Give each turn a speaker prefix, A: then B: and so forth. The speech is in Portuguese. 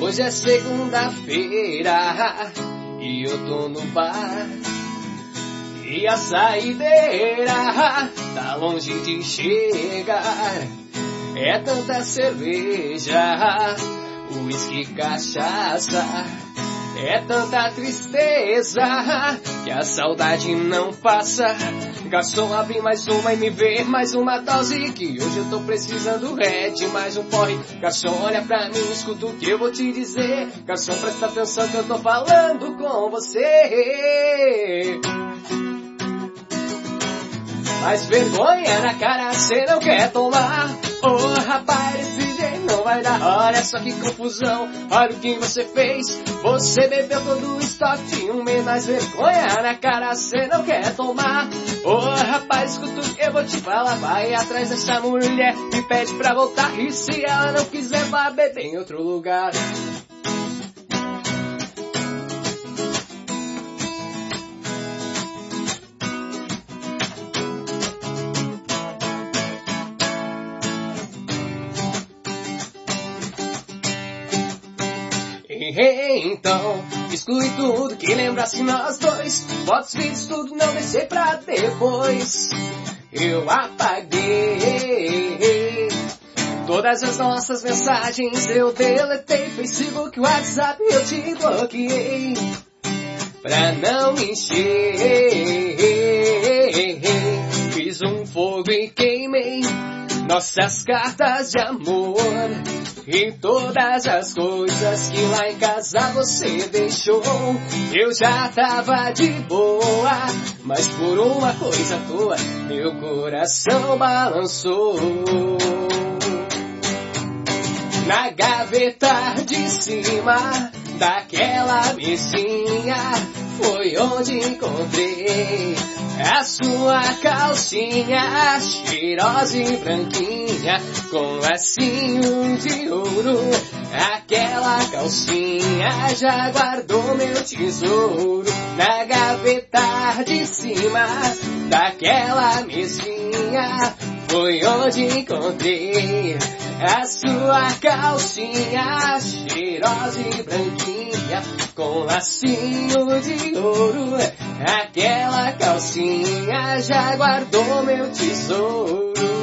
A: Hoje é segunda-feira e eu tô no bar. E a saideira tá longe de chegar. É tanta cerveja, uísque, cachaça. É tanta tristeza que a saudade não passa. Garçom, abre mais uma e me vê mais uma dose que hoje eu tô precisando red, mais um porre. Garçom, olha pra mim, escuta o que eu vou te dizer. Garçom, presta atenção que eu tô falando com você. Mas vergonha na cara cê não quer tomar. Ô oh, rapaz, Olha só que confusão, olha o que você fez. Você bebeu todo o estoque um mês. Mas vergonha na cara cê não quer tomar. Ô oh, rapaz, escuta o que eu vou te falar. Vai atrás dessa mulher e pede pra voltar. E se ela não quiser, vá beber em outro lugar. Então, exclui tudo que lembrasse nós dois. Fotos, vídeos, tudo não deixei pra depois. Eu apaguei todas as nossas mensagens. Eu deletei Facebook, WhatsApp, eu te bloqueei. Pra não me encher. Fiz um fogo e queimei nossas cartas de amor. E todas as coisas que lá em casa você deixou, eu já tava de boa, mas por uma coisa à toa, meu coração balançou. Na gaveta de cima daquela mesinha foi onde encontrei a sua calcinha cheirosa e branquinha com lacinho de ouro. Aquela calcinha já guardou meu tesouro na gaveta de cima daquela mesinha. Foi onde encontrei a sua calcinha cheirosa e branquinha com lacinho de ouro. Aquela calcinha já guardou meu tesouro.